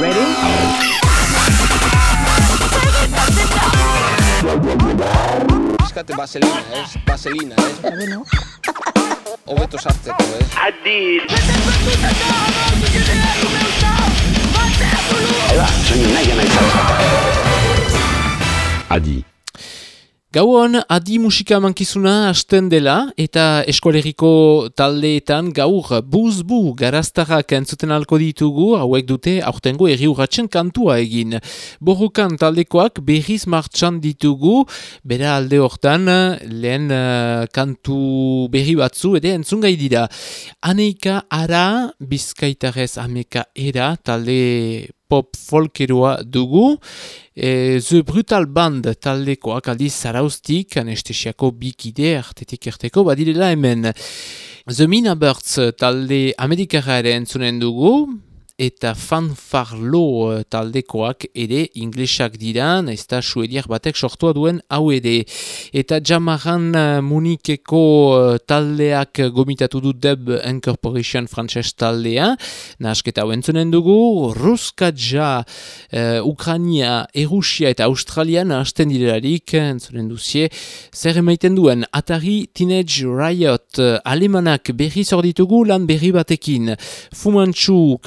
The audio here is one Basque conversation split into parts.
Ready? Eskate vaselina, ez? Vaselina, ez? Bueno, Hobeto sartzeko, ez? Adid. Adi. Gauan, adi musika mankizuna hasten dela eta eskolegiko taldeetan gaur buzbu garaztarrak entzuten alko ditugu hauek dute aurtengo erri urratzen kantua egin. Borrokan taldekoak berriz martxan ditugu, bera alde hortan lehen eh, kantu berri batzu ere entzungai dira. Aneika ara bizkaitarez ameka era talde pop folkeroa dugu. E, The Brutal Band taldekoak aldiz zaraustik, anestesiako bikide artetik erteko badirela hemen. The Mina Birds talde amerikara ere entzunen dugu, eta fanfarlo eh, taldekoak ere inglesak dira, naizta suediak batek sortua duen hau ere. Eta jamaran eh, munikeko eh, taldeak gomitatu du Dub Incorporation Frances taldea, nasketa hau entzunen dugu, Ruskadja, uh, Ukrania, Erusia eta Australian hasten direlarik, entzunen duzie, zer emaiten duen, Atari Teenage Riot, alemanak berri zorditugu lan berri batekin, Fumantsu,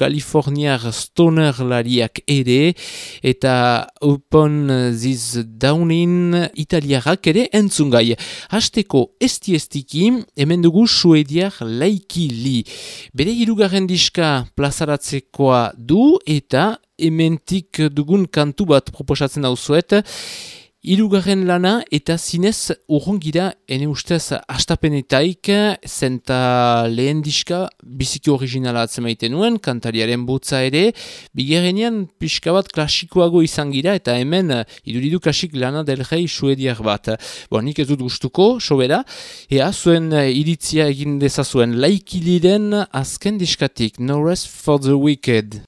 Kaliforniar stoner lariak ere, eta Upon This Downin italiarrak ere entzungai. Hasteko esti-estiki, hemen dugu suediar laiki li. Bere hirugarren diska plazaratzekoa du eta hementik dugun kantu bat proposatzen dauzuet, Hirugarren lana eta zinez urrungira ene ustez astapenetaik zenta lehen diska biziki originala atzemaiten nuen, kantariaren butza ere, bigarrenean pixka bat klasikoago izan gira eta hemen iduridu klasik lana del rei suediak bat. Bo, nik ez dut gustuko, sobera, ea zuen iritzia egin dezazuen laikiliren azken diskatik, No Rest for the Wicked.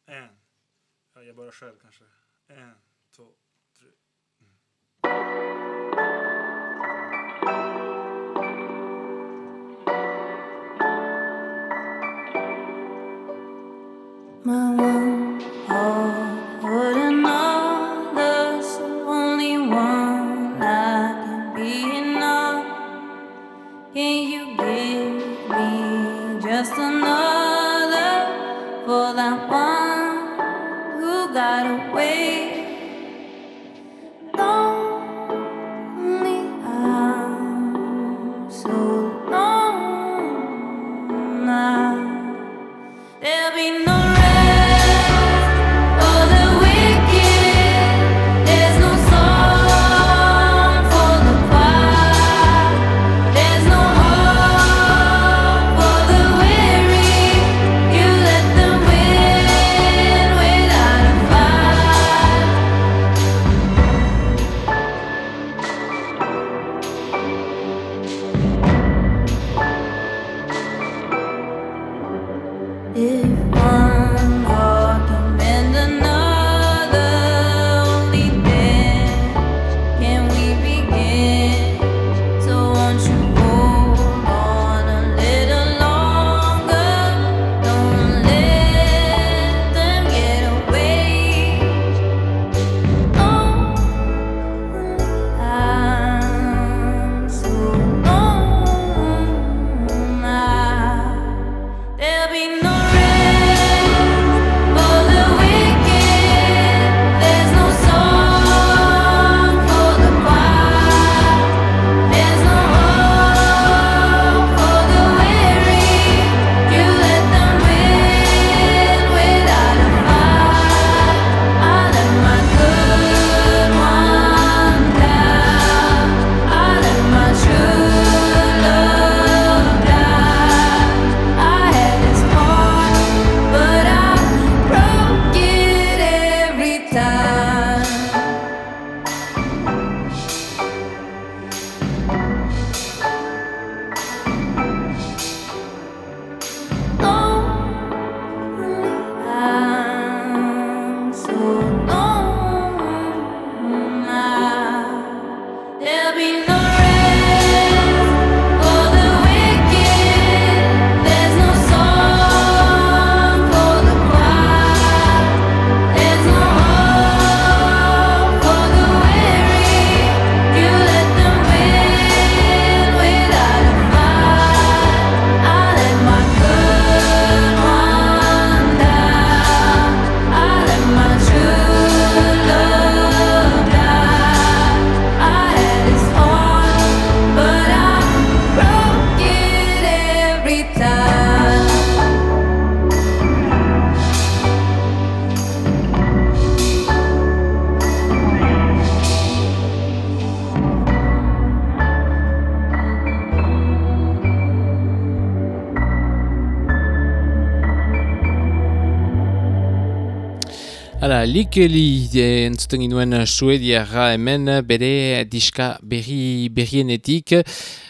Likeli eh, entzuten ginuen suediara hemen bere diska berri berrienetik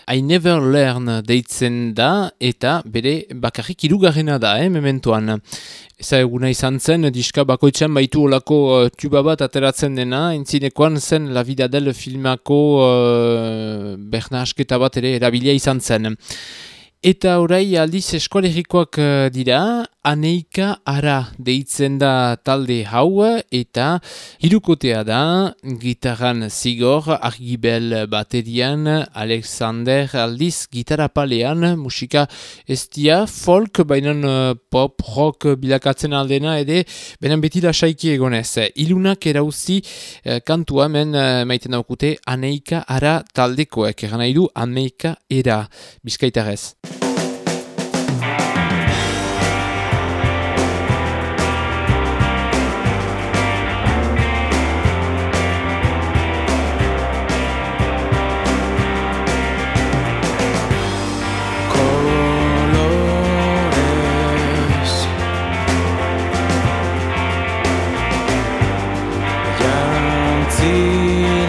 I Never Learn deitzen da eta bere bakarrik irugarrena da, eh, mementoan. Eza eguna izan zen, diska bakoitzean baitu olako uh, tuba bat ateratzen dena, entzinekoan zen La Vida del filmako uh, berna asketa bat ere erabilia izan zen. Eta orai aldiz eskolegikoak eh, dira, aneika ara deitzen da talde hau eta hirukotea da, gitarran zigor, argibel baterian, Alexander aldiz gitarra palean, musika estia, folk, bainan eh, pop, rock bilakatzen aldena, ere benen beti lasaiki egonez. Ilunak erauzi eh, kantua eh, maiten daukute aneika ara taldekoek, eran nahi du aneika era, bizkaitarez.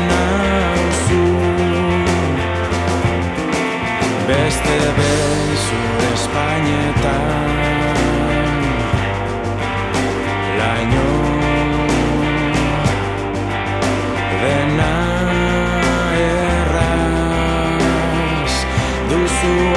Nauzu beste bezu espainetan. Laino. Dena erraz. Duzu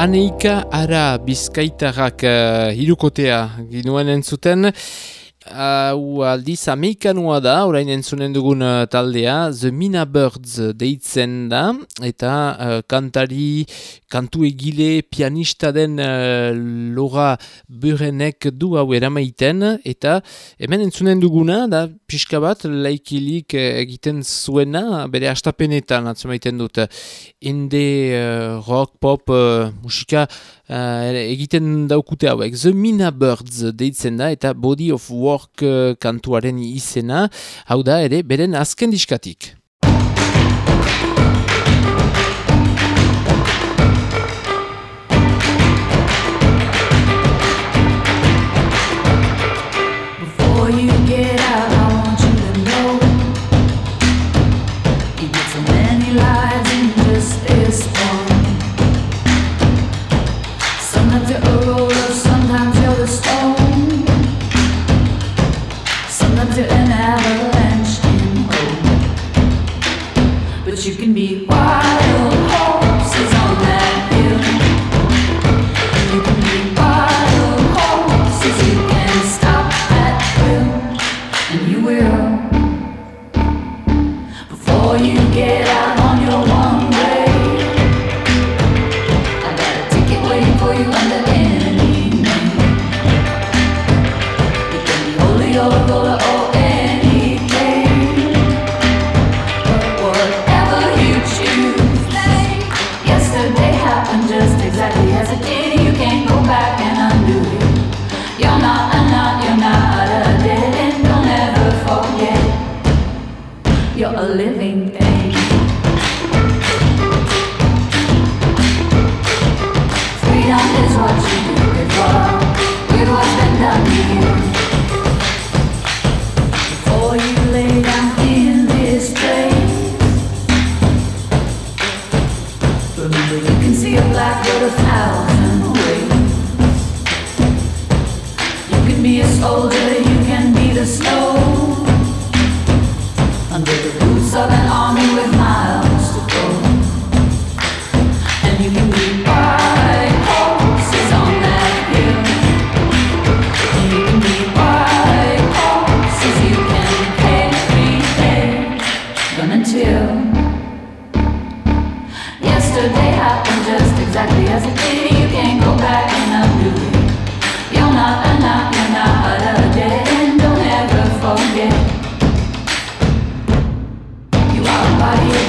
Aneika ara bizkaitarrak uh, hirukotea ginuen entzuten. Hau aldiz amerikanua da, orain entzunen dugun uh, taldea, The Mina Birds deitzen da, eta uh, kantari, kantu egile, pianista den uh, Laura Burenek du hau eramaiten, eta hemen entzunen duguna, da pixka bat, laikilik uh, egiten zuena, bere astapenetan atzemaiten dut. Inde, uh, rock, pop, uh, musika uh, egiten daukute hauek. The Mina Birds deitzen da, eta Body of Work uh, kantuaren izena, hau da ere, beren azken diskatik.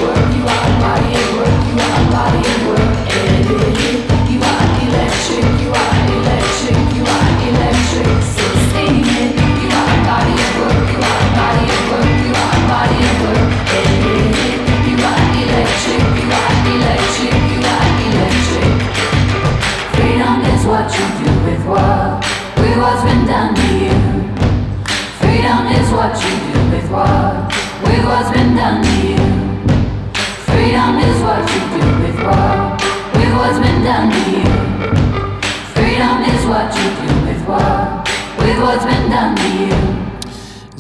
Work. You are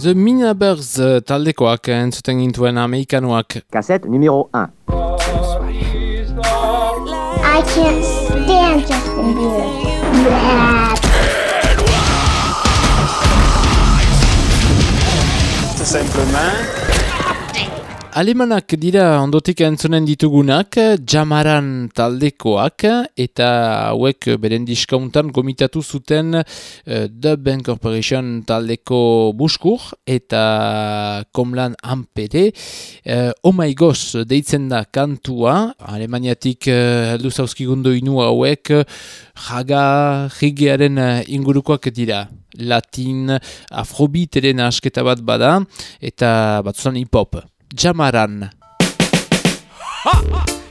The Minabers eh, taldekoak entzuten gintuen amerikanoak Cassette numéro 1. I can't stand Justin Bieber. Tout simplement. Alemanak dira ondotik entzunen ditugunak, Jamaran taldekoak, eta hauek beren diskauntan gomitatu zuten uh, The Bank Corporation taldeko buskur, eta komlan hanpede. Uh, oh my gosh, deitzen da kantua, Alemaniatik uh, heldu zauzkigundu inu hauek, jaga jigearen uh, ingurukoak dira. Latin, afrobeat eren asketa bat bada, eta batzutan hip-hop. Jamaran.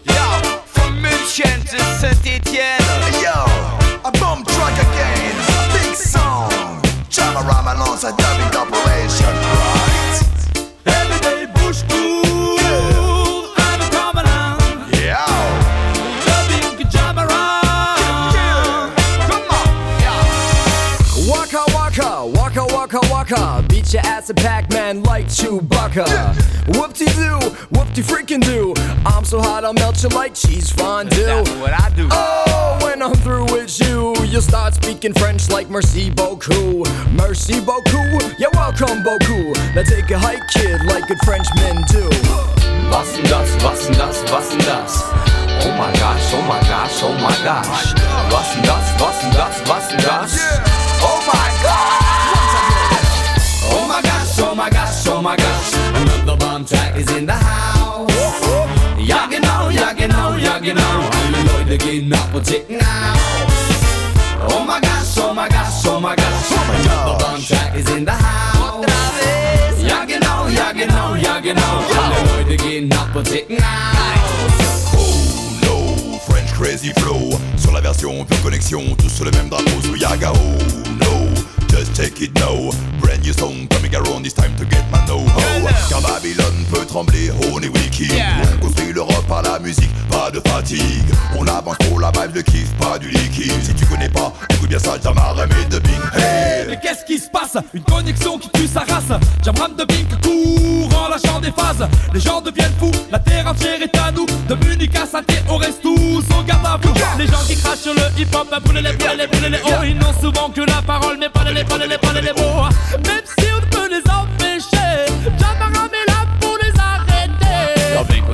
Yo, from München to Saint-Étienne. Yo, a bomb truck again, a big song. Jamarama alongside dubbing operation, right? Everyday bush cool, I'm coming on. Yo, Loving Jamaran. come on, yo. Waka waka, waka waka waka. Beat your ass a Pac-Man like Chewbacca. Whoop-de-doo, whoop-de-freaking do. I'm so hot I'll melt you like cheese fondue. That's what I do. Oh, when I'm through with you, you'll start speaking French like merci beaucoup. Merci beaucoup, you're welcome beaucoup. Now take a hike, kid, like good Frenchmen do. Was denn das, was denn das, was denn das? Oh my gosh, oh my gosh, oh my gosh. Was denn das, was denn das, was denn das? Oh my Gehen ab und ticken aus. Oh my gosh, oh my gosh, oh my gosh. Another bomb track is in the house. Ja genau, ja genau, ja genau. Alle Leute gehen ab und ticken aus. Oh no, French crazy flow. Sur la version pure connexion, tous sur le même drapeau sous Yaga. Oh no, just take it now. Brand new song coming around, it's time to get my know-how. Car Babylone peut trembler, on est On construit l'Europe par la musique, pas de fatigue. On avance pour la vibe de kiff, pas du liquide. Si tu connais pas, écoute bien ça, Jamar et de Bing. Hey! Mais qu'est-ce qui se passe? Une connexion qui tue sa race. Jamram de Bink court en lâchant des phases. Les gens deviennent fous, la terre entière est à nous. De Munich à saint on reste tous au garde à vous. Les gens qui crachent le hip-hop, brûlez les brûlez les brûlez les oh Ils n'ont souvent que la parole mais pas les pas les pas les mots. Même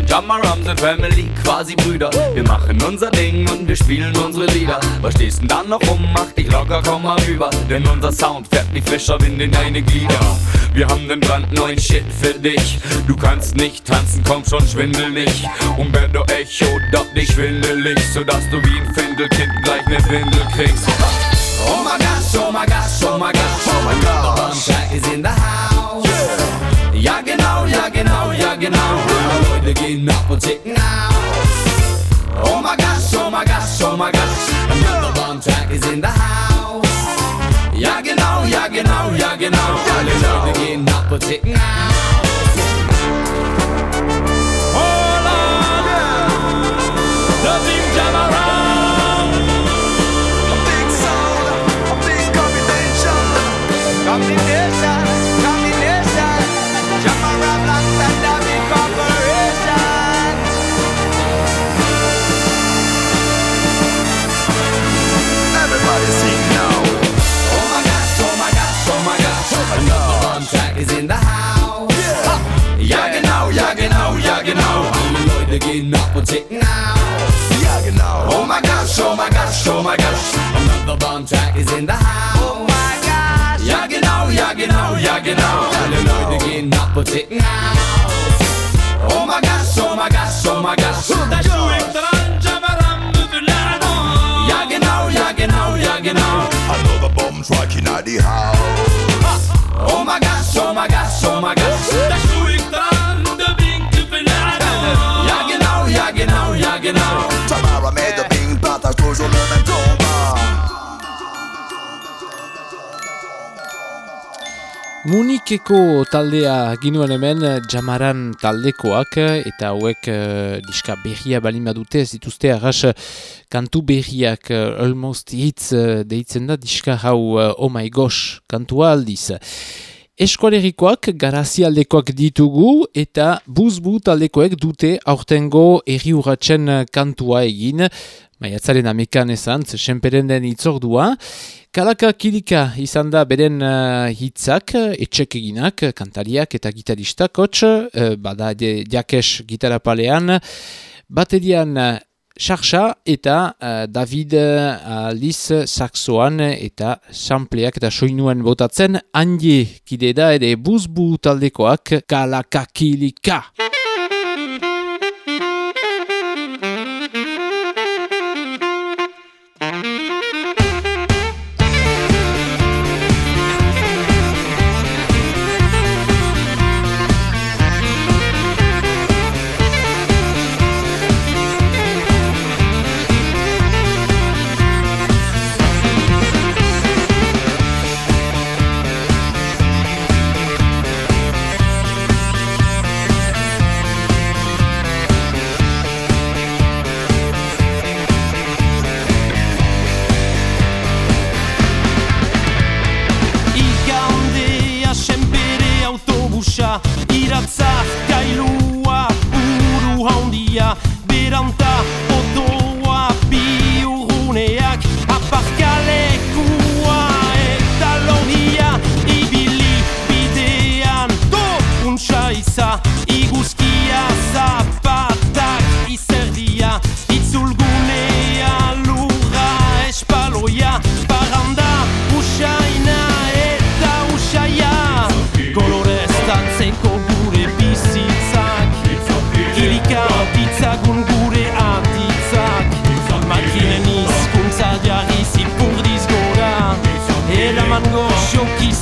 Ja, Blink und Family, quasi Brüder. Wir machen unser Ding und wir spielen unsere Lieder. Was stehst denn dann noch rum? Mach dich locker, komm mal rüber. Denn unser Sound fährt wie frischer Wind in deine Glieder. Wir haben den brandneuen Shit für dich. Du kannst nicht tanzen, komm schon, schwindel nicht. Umberto Echo, doch nicht schwindelig, sodass du wie ein Findelkind gleich ne Windel kriegst. Oh my gosh, oh my gosh, oh my gosh, oh my gosh. Track is in the house. Ja genau, ja genau, ja genau. begin opposite now. Oh my gosh, oh my gosh, oh my gosh, another bomb track is in the house. Yagging on, yagging on, yagging on, yagging on, begin opposite now. Gehen Apotheken aus. Ja, genau. Oh my gosh, oh my gosh, oh my gosh. Another bomb track is in the house. Oh my gosh. Ja, genau, ja, genau, ja, genau. Alle Leute gehen Apotheken aus. Oh my gosh, oh my gosh, oh my gosh. Da schuik dran, jamaram, bevulano. Ja, genau, ja, genau, ja, genau. Another bomb track in the house. Oh my gosh, oh my gosh, oh my gosh. Toujours le même. Munikeko taldea ginuen hemen jamaran taldekoak eta hauek uh, diska berria balima dute ez dituzte arras kantu berriak uh, almost hitz uh, deitzen da diska hau uh, oh my gosh kantua aldiz. Eskolerikoak garazialdekoak ditugu eta buzbu taldekoek dute aurtengo erri urratzen kantua egin, maiatzaren amekan ezan, senperen den itzordua. Kalaka kilika izan da beren uh, hitzak, etxek eginak, kantariak eta gitaristak hots, uh, bada de, jakes gitarapalean, baterian Xarxa eta uh, David uh, Aliz saxoan eta sampleak eta soinuen botatzen handi kide da ere buzbu taldekoak kalakakilika.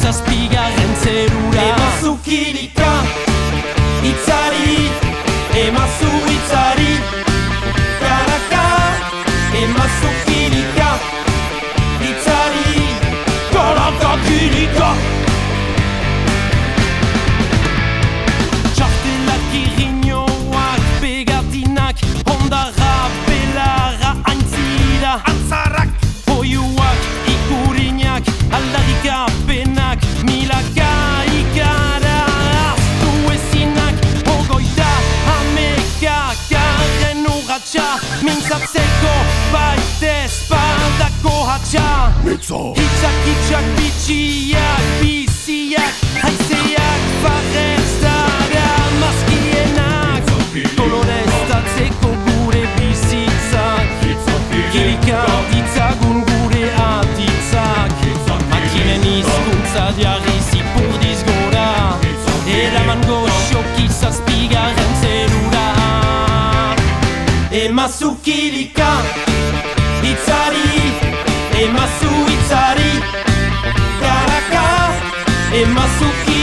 Goxoki zazpigaren zerura Emazu bitxiak Biziak Haizeak farrez dara Maskienak. Koloreztatzeko gure bizitzak. Kilika ditzagun gure atitzak Makinen izkuntza diarri zipurdiz gora. Eraman goxoki zazpigaren zerura. Emazu kilika Itzari Emazu Emazu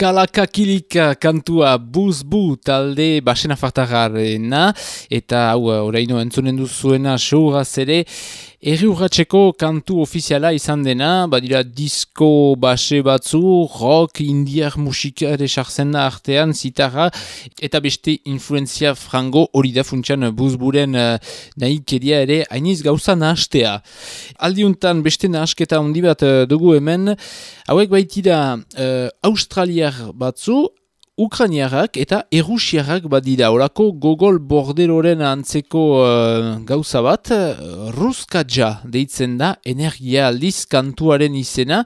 Kalakakilika kantua buzbu talde basena fartagarena eta hau oraino entzunen duzuena seuraz ere erri urratxeko kantu ofiziala izan dena, badira disko base batzu, rock, indiar musika ere sartzen da artean zitarra eta beste influenzia frango hori da funtsan buzburen uh, nahi keria ere hainiz gauza nahastea. Aldiuntan beste nahasketa handi bat eh, dugu hemen, hauek baitira uh, australiar batzu, Ukrainiarrak eta Erusiarrak badira, orako gogol borderoren antzeko uh, gauza bat, uh, Ruskadja deitzen da, energia aldiz kantuaren izena,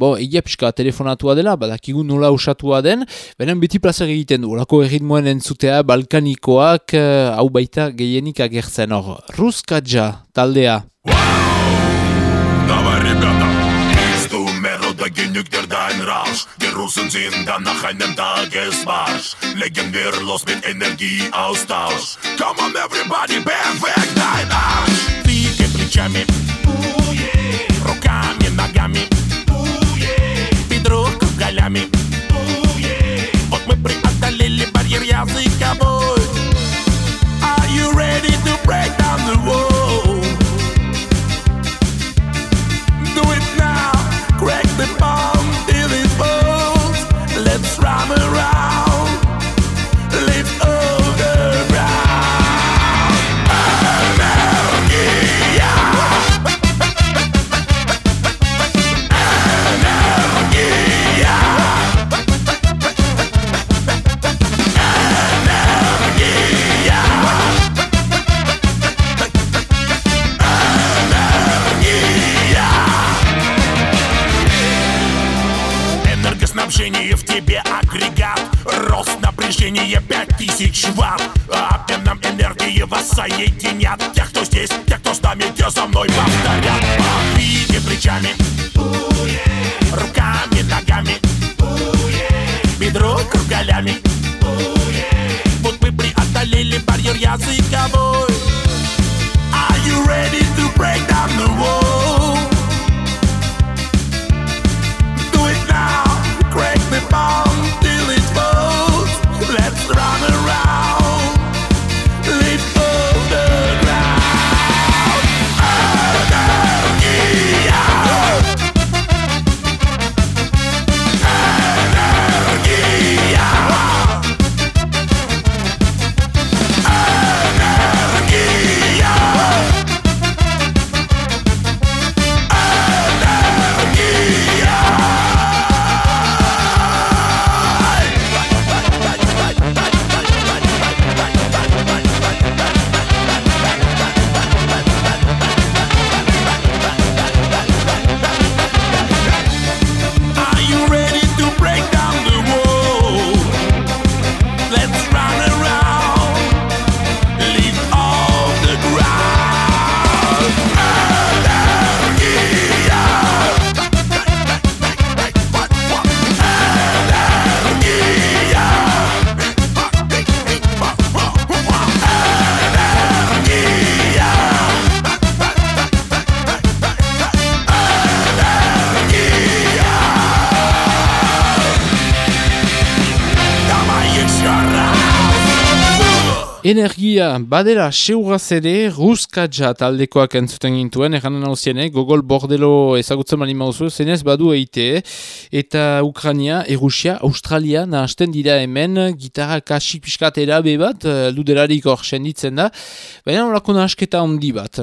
bo, egia pixka telefonatua dela, badakigu nola usatua den, benen biti plazer egiten du, orako erritmoen entzutea, balkanikoak, uh, hau baita gehienik agertzen hor. Ruskadja taldea. metal dagegen nüchtern dein Rausch. Die Russen sind dann nach einem Tagesmarsch. Legen wir los mit Energieaustausch. Come on, everybody, perfekt dein Arsch. Двигай плечами, руками, ногами, бедро кругалями. Вот мы преодолели барьер языковой. Рост напряжения 5000 ватт Обменом энергии вас соединят Тех, кто здесь, тех, кто с нами, те за мной повторят. Двигай плечами. Руками, ногами. Бедро кругалями. Вот мы преодолели барьер языковой. Are you ready to break down the wall? Energia badera seuraz ere Ruskadja taldekoak entzuten gintuen, erranen hauziene, gogol bordelo ezagutzen mali mauzu, zenez badu eite, eta Ukrania, Erusia, Australia nahasten dira hemen, gitarra kasik piskatera be bat, eh, luderarik hor senditzen da, baina horako nahasketa handi bat.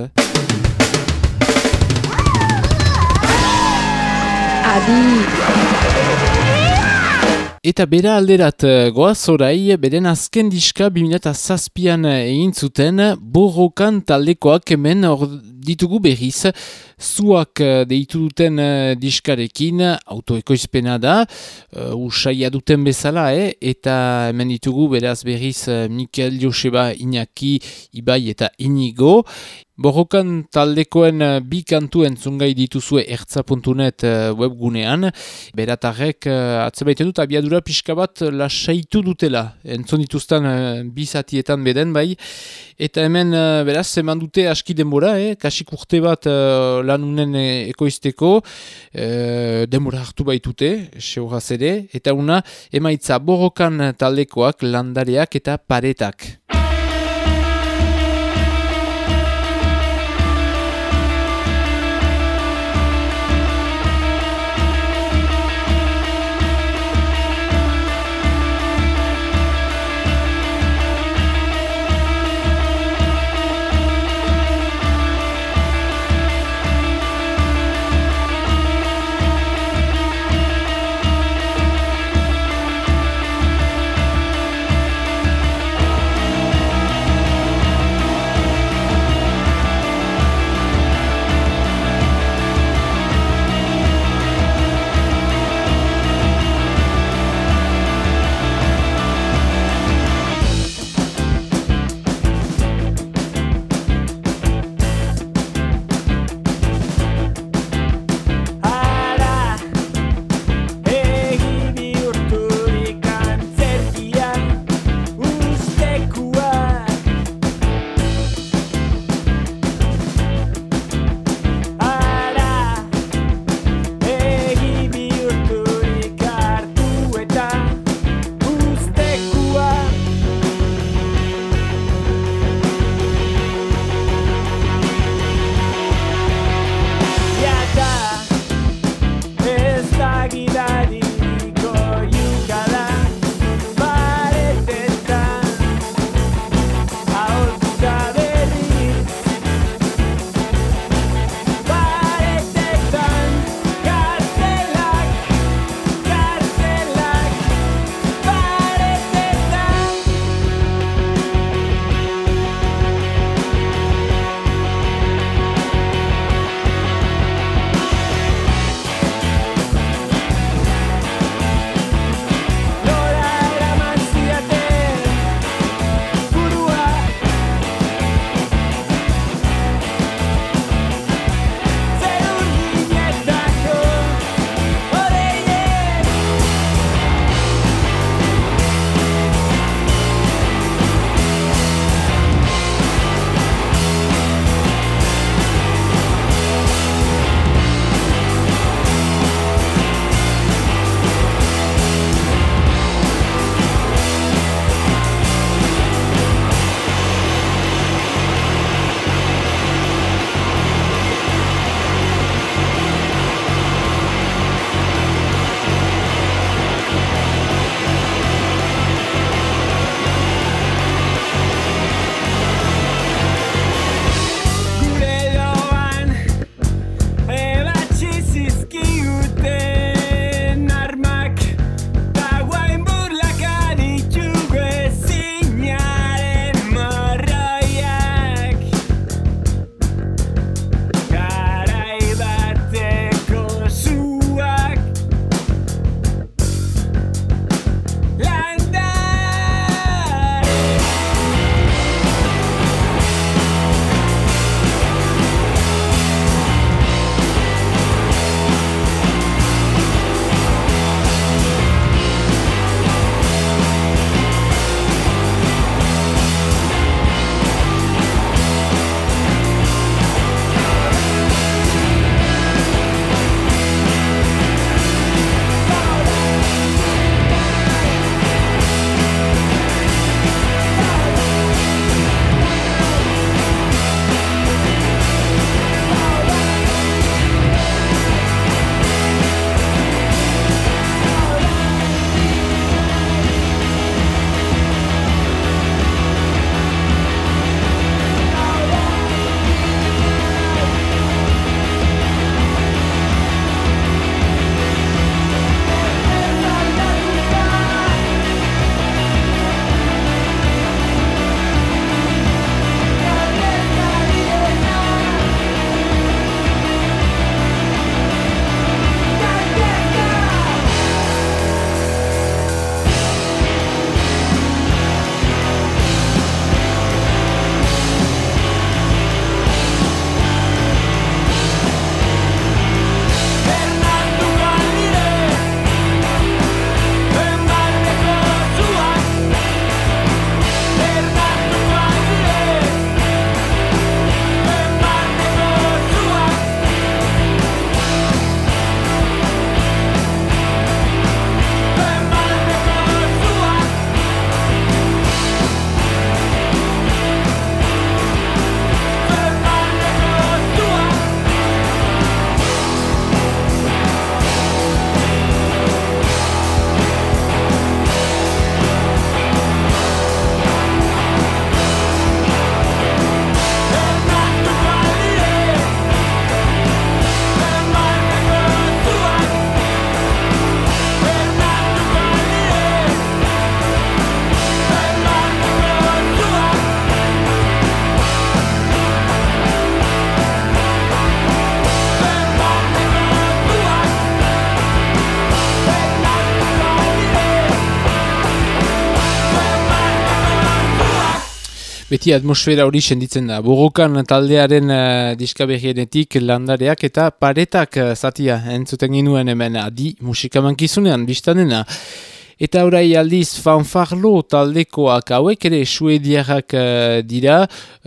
Eta bera alderat eh, goaz orai, beren azken diska 2007an egin zuten, borrokan taldekoak hemen hor ditugu berriz, zuak eh, deitu duten eh, diskarekin, autoekoizpena da, uh, usaia duten bezala, eh? eta hemen ditugu beraz berriz eh, Mikel, Joseba, Iñaki, Ibai eta Inigo, Borrokan taldekoen eh, bi kantu entzungai dituzue ertza.net eh, webgunean. Beratarrek uh, atzebaiten dut abiadura pixka bat lasaitu dutela. Entzun dituzten bi zatietan beden bai. Eta hemen beraz eman dute aski denbora, eh? kasik urte bat lanunen ekoizteko. Uh, denbora hartu baitute, seuraz ere. Eta una emaitza borrokan taldekoak, landareak eta paretak. Beti atmosfera hori senditzen da. Borrokan taldearen uh, diskaberrienetik landareak eta paretak uh, zatia entzuten ginuen hemen adi musikamankizunean biztanena. Eta orai aldiz fanfarlo taldekoak hauek ere suediarrak uh, dira,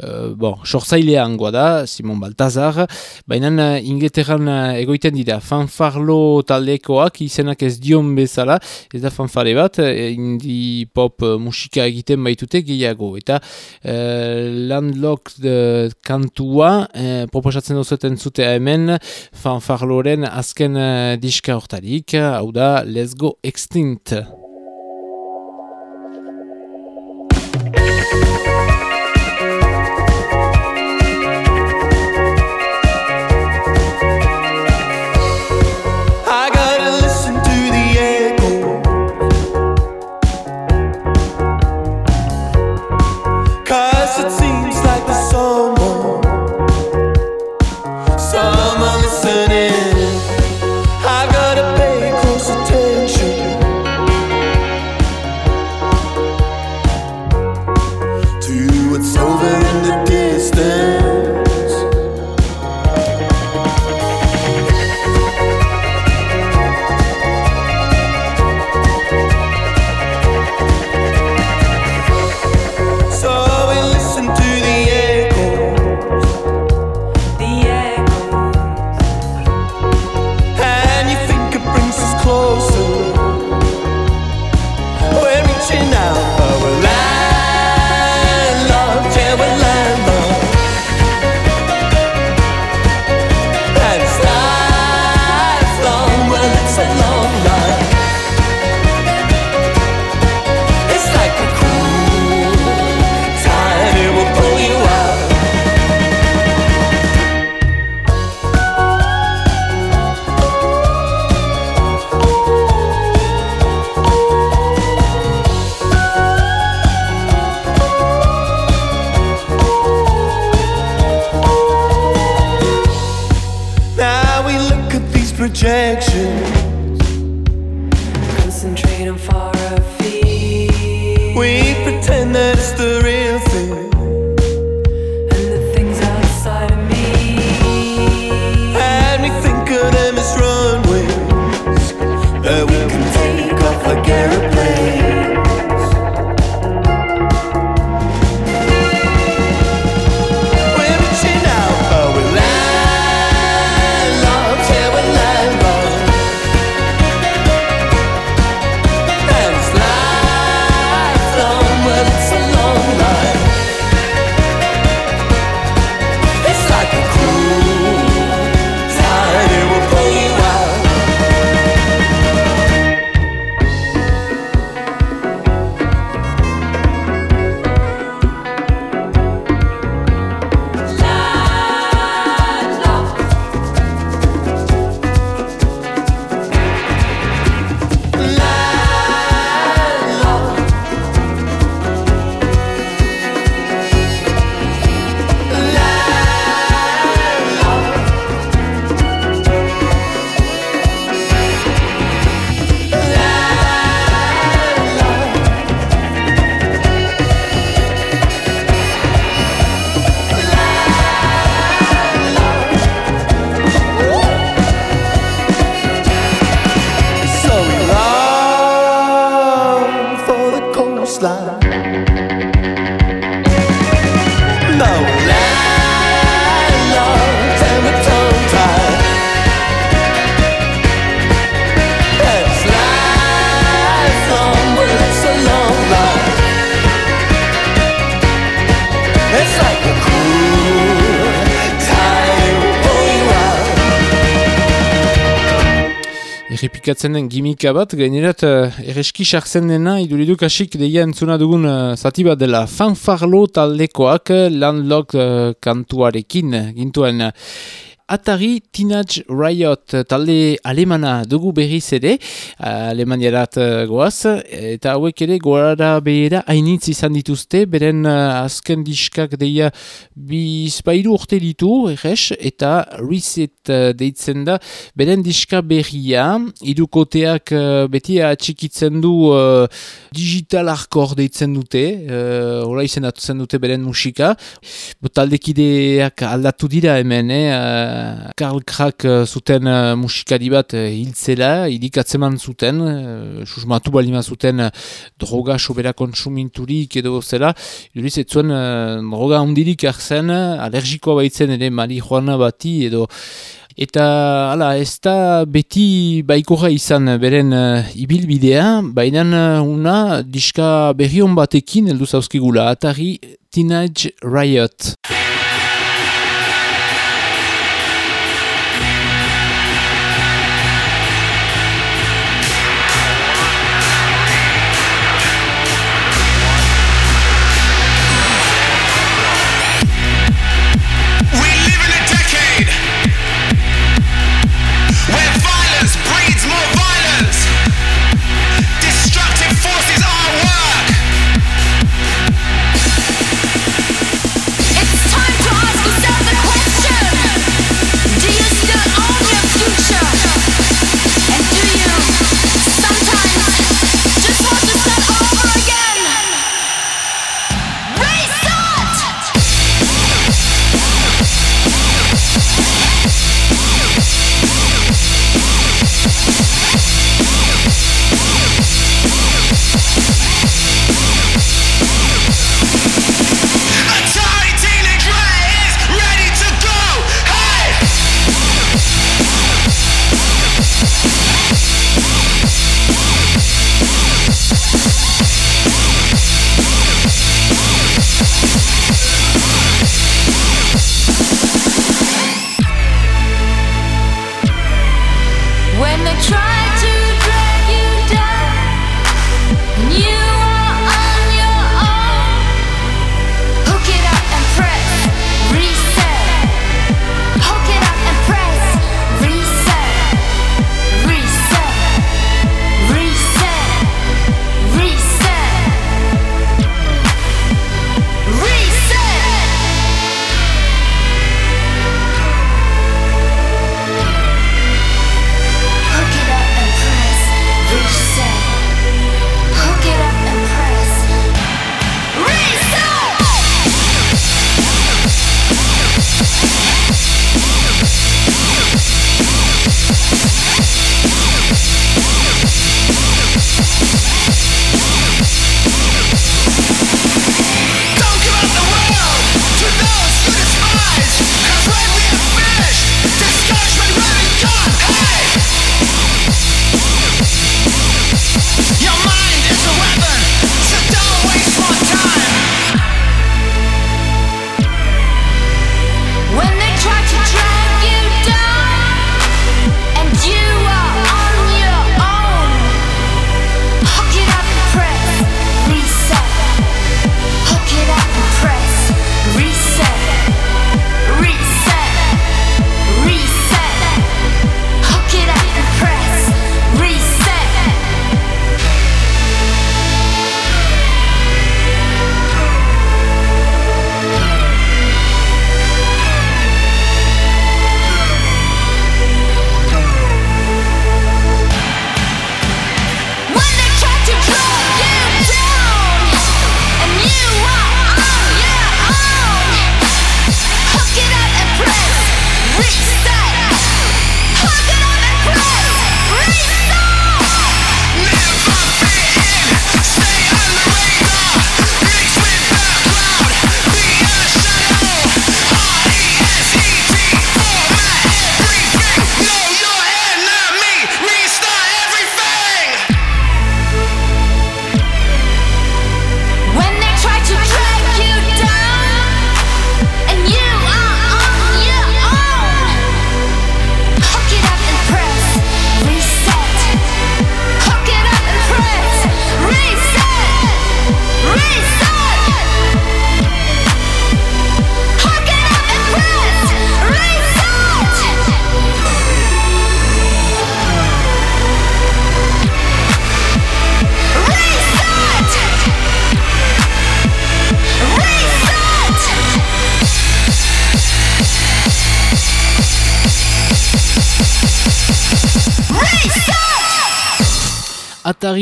uh, bon, sorzailean da, Simon Baltazar, baina uh, Inglaterran uh, egoiten dira fanfarlo taldekoak izenak ez dion bezala, ez da fanfare bat, uh, indie pop uh, musika egiten baitute gehiago. Eta uh, landlock de kantua uh, proposatzen duzuten zute hemen fanfarloren azken uh, diska hortarik, hau da Let's Go Extinct. Errepikatzen den gimika bat, gainerat uh, erreski sartzen dena, iduriduk asik deia entzuna dugun uh, zati bat dela fanfarlo taldekoak uh, landlock uh, kantuarekin uh, gintuen. Atari Teenage Riot talde alemana dugu berriz ere, alemaniarat uh, goaz, eta hauek ere goara behera hainitz izan dituzte, beren azken diskak deia bizpairu urte ditu, erres, eta Reset deitzen da, beren diska berria, irukoteak uh, beti atxikitzen du uh, digital hardcore deitzen dute, uh, hola izendatzen dute beren musika, taldekideak aldatu dira hemen, eh? Uh, Karl Krak uh, zuten uh, musikari bat uh, hiltzela, idikatzeman zuten, uh, susmatu balima zuten uh, droga sobera konsuminturik edo zela, iduriz ez zuen uh, droga hundirik hartzen, alergikoa baitzen ere marihuana bati edo Eta hala, ez da beti baikorra izan beren uh, ibilbidea, baina uh, una diska berri hon batekin heldu zauzkigula, Atari Teenage Riot.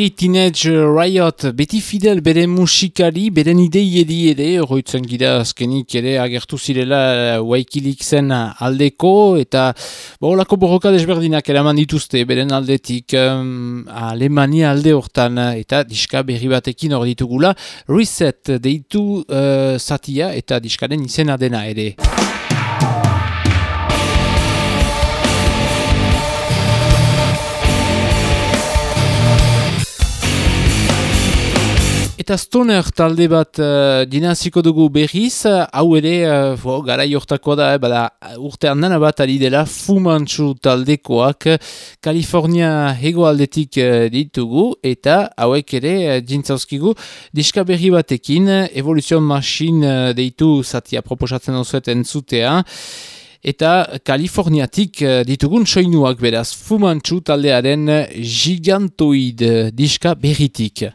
Atari Teenage Riot beti fidel bere musikari, beren idei edi ere, horretzen gira azkenik ere agertu zirela Wikileak zen aldeko, eta bolako borroka desberdinak eraman dituzte beren aldetik um, Alemania alde hortan, eta diska berri batekin hor ditugula, Reset deitu uh, zatia eta diskaren izena dena ere. Eta stoner talde bat uh, dinaziko dugu berriz, hau ere, uh, bo, gara jortakoa da, eh, bada, urte handan bat ari dela fumantzu taldekoak Kalifornia hego aldetik uh, ditugu, eta hauek ere, uh, jintzauskigu, diska berri batekin, Evolution Machine uh, deitu zatia proposatzen osuet entzutea, Eta Kaliforniatik ditugun soinuak beraz fumantzu taldearen gigantoid diska berritik.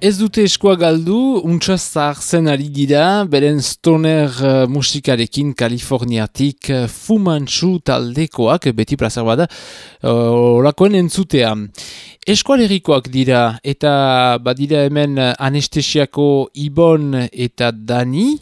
Ez dute eskoa galdu, untsa zaharzen ari dira, beren stoner uh, musikarekin Kaliforniatik uh, fumantsu taldekoak, beti plazar bada, uh, orakoen entzutea. Eskualerikoak dira eta badira hemen anestesiako Ibon eta Dani,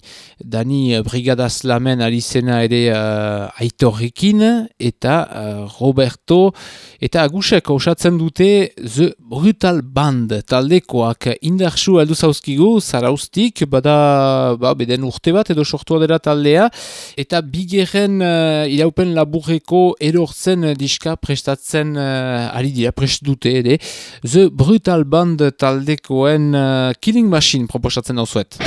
Dani eh, brigadaz lamen ari zena ere uh, aitorrekin eta uh, Roberto eta Agusek osatzen dute The Brutal Band taldekoak. Indarsu aldu zauzkigu, zaraustik, bada ba, beden urte bat edo sortua dela taldea eta bigeren uh, iraupen laburreko erortzen diska prestatzen uh, ari dira, prest dute ere The Brutal Band taldekoen uh, Killing Machine proposatzen dauzuet.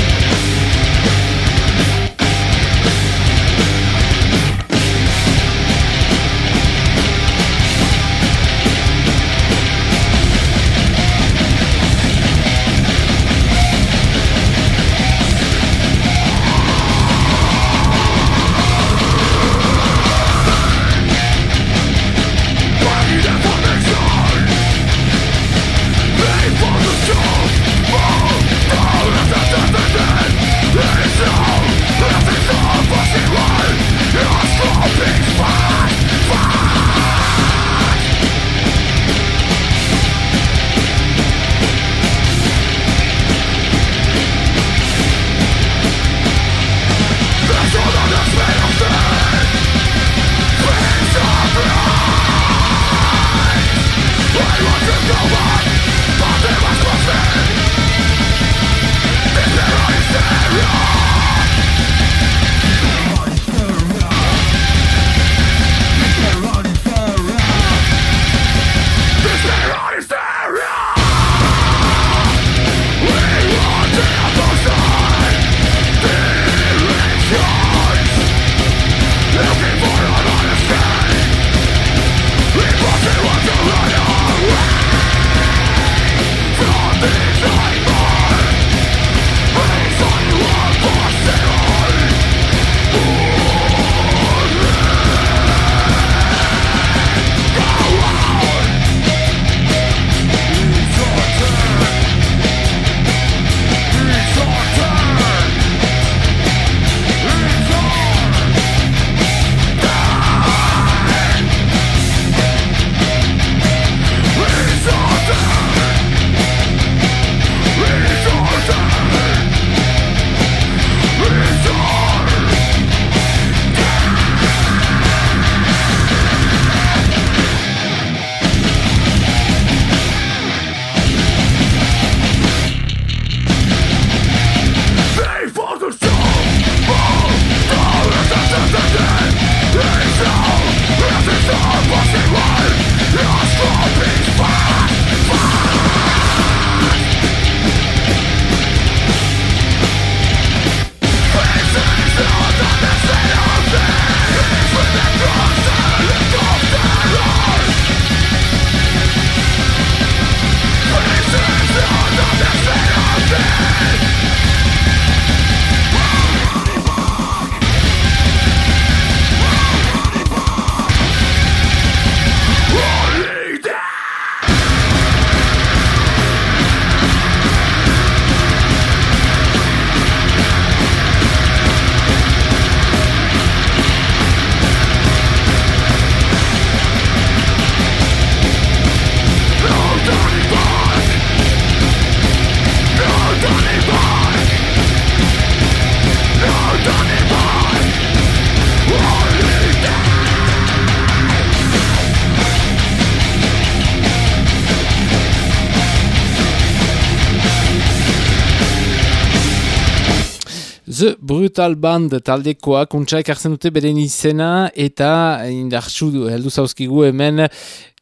Brutal Band taldekoa kuntsaik hartzen dute beren izena eta indartsu heldu zauzkigu hemen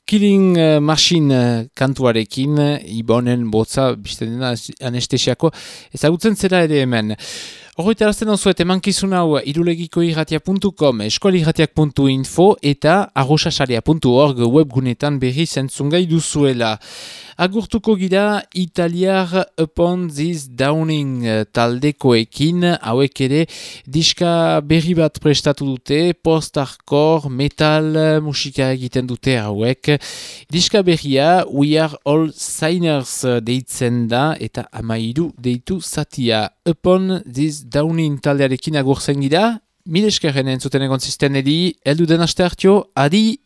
Killing Machine kantuarekin Ibonen botza bizten dena anestesiako ezagutzen zera ere hemen. Horroita erazten dauzuet emankizun hau irulegiko irratia.com, eskualirratiak.info eta arrosasaria.org webgunetan berri zentzungai duzuela. Agurtuko gira Italiar Upon This Downing taldekoekin, hauek ere diska berri bat prestatu dute, post-hardcore, metal musika egiten dute hauek. Diska berria We Are All Signers deitzen da eta amairu deitu zatia. Upon This Downing taldearekin agurtzen gira, mil eskerren entzuten egon zisten edi, eldu den aste hartio, adi!